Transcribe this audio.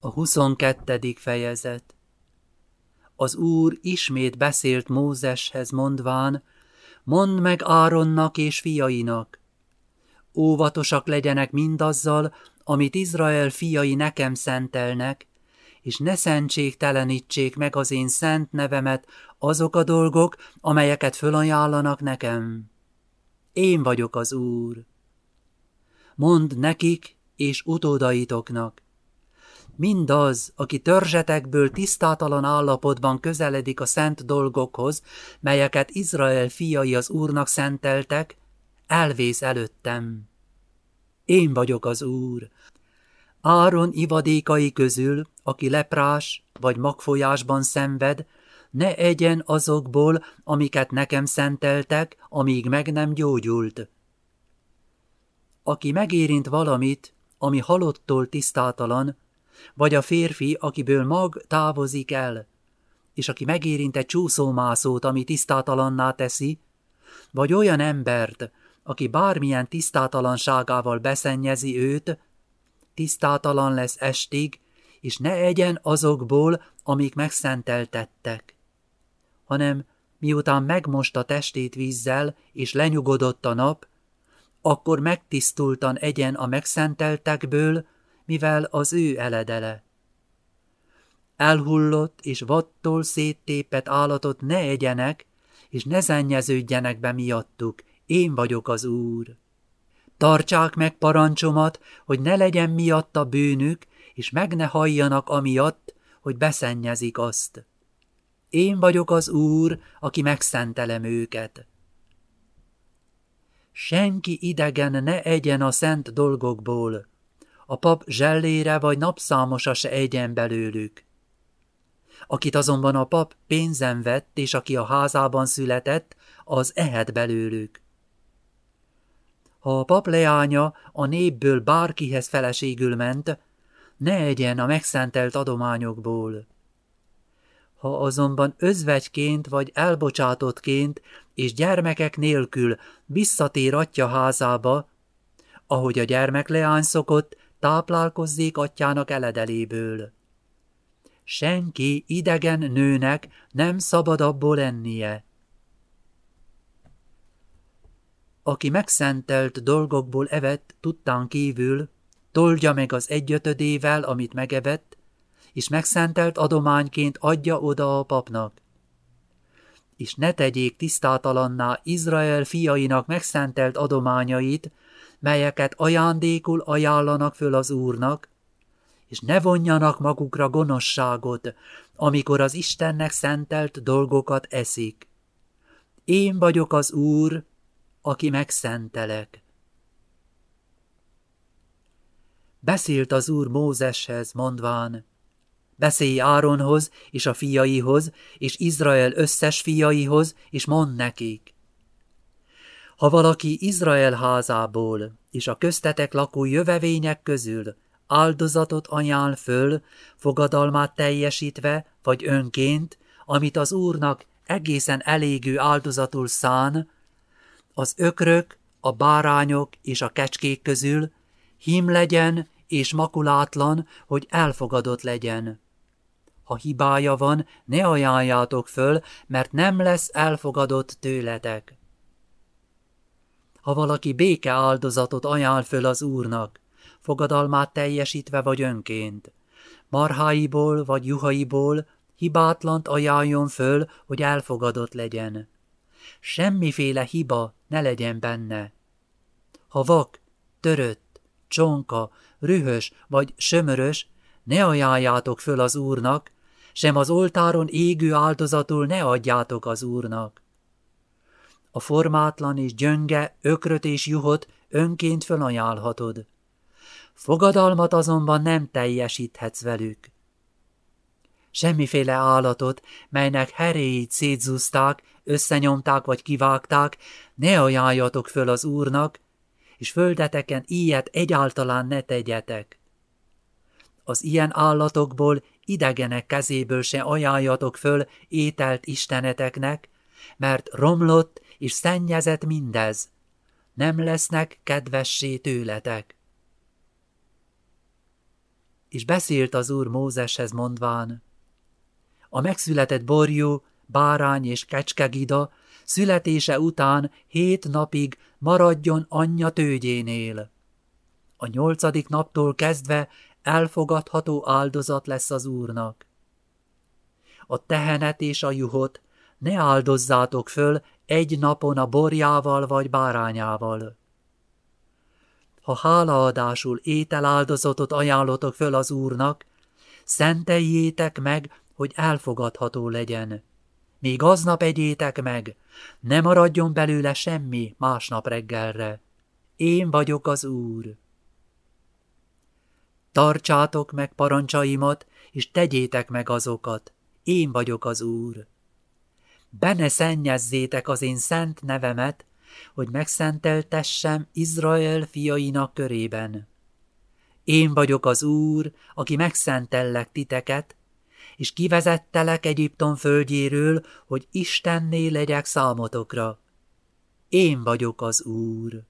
A 22. fejezet Az Úr ismét beszélt Mózeshez mondván, mondd meg Áronnak és fiainak. Óvatosak legyenek mindazzal, amit Izrael fiai nekem szentelnek, és ne szentségtelenítsék meg az én szent nevemet azok a dolgok, amelyeket fölajánlanak nekem. Én vagyok az Úr. Mondd nekik és utódaitoknak, Mindaz, aki törzsetekből tisztátalan állapotban közeledik a szent dolgokhoz, melyeket Izrael fiai az Úrnak szenteltek, elvész előttem. Én vagyok az Úr. Áron ivadékai közül, aki leprás vagy magfolyásban szenved, ne egyen azokból, amiket nekem szenteltek, amíg meg nem gyógyult. Aki megérint valamit, ami halottól tisztátalan, vagy a férfi, akiből mag távozik el, és aki megérint egy csúszómászót, ami tisztátalanná teszi, vagy olyan embert, aki bármilyen tisztátalanságával beszennyezi őt, tisztátalan lesz estig, és ne egyen azokból, amik megszenteltettek, hanem miután megmost a testét vízzel, és lenyugodott a nap, akkor megtisztultan egyen a megszenteltekből, mivel az ő eledele. Elhullott és vattól széttépet állatot ne egyenek, és ne zennyeződjenek be miattuk, én vagyok az Úr. Tartsák meg parancsomat, hogy ne legyen miatta bűnük, és meg ne halljanak amiatt, hogy beszennyezik azt. Én vagyok az Úr, aki megszentelem őket. Senki idegen ne egyen a szent dolgokból, a pap zsellére vagy napszámosa se egyen belőlük. Akit azonban a pap pénzen vett, és aki a házában született, az ehet belőlük. Ha a pap leánya a népből bárkihez feleségül ment, ne egyen a megszentelt adományokból. Ha azonban özvegyként vagy elbocsátottként és gyermekek nélkül visszatér atya házába, ahogy a gyermek leány szokott, táplálkozzék atyának eledeléből. Senki idegen nőnek nem szabad abból ennie. Aki megszentelt dolgokból evett tudtán kívül, toldja meg az egyötödével, amit megevett, és megszentelt adományként adja oda a papnak. És ne tegyék tisztátalanná Izrael fiainak megszentelt adományait, melyeket ajándékul ajánlanak föl az Úrnak, és ne vonjanak magukra gonoszságot, amikor az Istennek szentelt dolgokat eszik. Én vagyok az Úr, aki megszentelek. Beszélt az Úr Mózeshez, mondván, beszélj Áronhoz és a fiaihoz, és Izrael összes fiaihoz, és mond nekik. Ha valaki Izrael házából és a köztetek lakó jövevények közül áldozatot ajánl föl, fogadalmát teljesítve, vagy önként, amit az Úrnak egészen elégő áldozatul szán, az ökrök, a bárányok és a kecskék közül hím legyen és makulátlan, hogy elfogadott legyen. Ha hibája van, ne ajánljátok föl, mert nem lesz elfogadott tőletek ha valaki béke áldozatot ajánl föl az Úrnak, fogadalmát teljesítve vagy önként, marháiból vagy juhaiból hibátlant ajánljon föl, hogy elfogadott legyen. Semmiféle hiba ne legyen benne. Ha vak, törött, csonka, rühös vagy sömörös, ne ajánljátok föl az Úrnak, sem az oltáron égő áldozatul ne adjátok az Úrnak a formátlan és gyönge ökröt és juhot önként fölajánlhatod. Fogadalmat azonban nem teljesíthetsz velük. Semmiféle állatot, melynek heréit szétzúzták, összenyomták vagy kivágták, ne ajánljatok föl az Úrnak, és földeteken ilyet egyáltalán ne tegyetek. Az ilyen állatokból idegenek kezéből se ajánljatok föl ételt isteneteknek, mert romlott és szennyezett mindez, nem lesznek kedvessé tőletek. És beszélt az Úr Mózeshez mondván, a megszületett borjú, bárány és kecskegida születése után hét napig maradjon anyja tőgyénél. A nyolcadik naptól kezdve elfogadható áldozat lesz az Úrnak. A tehenet és a juhot ne áldozzátok föl egy napon a borjával vagy bárányával. Ha hálaadásul ételáldozatot ajánlotok föl az Úrnak, szenteljétek meg, hogy elfogadható legyen. Még aznap egyétek meg, ne maradjon belőle semmi másnap reggelre. Én vagyok az Úr. Tartsátok meg parancsaimat, és tegyétek meg azokat. Én vagyok az Úr. Bene szennyezzétek az én szent nevemet, hogy megszenteltessem Izrael fiainak körében. Én vagyok az Úr, aki megszentellek titeket, és kivezettelek Egyiptom földjéről, hogy Istenné legyek számotokra. Én vagyok az Úr.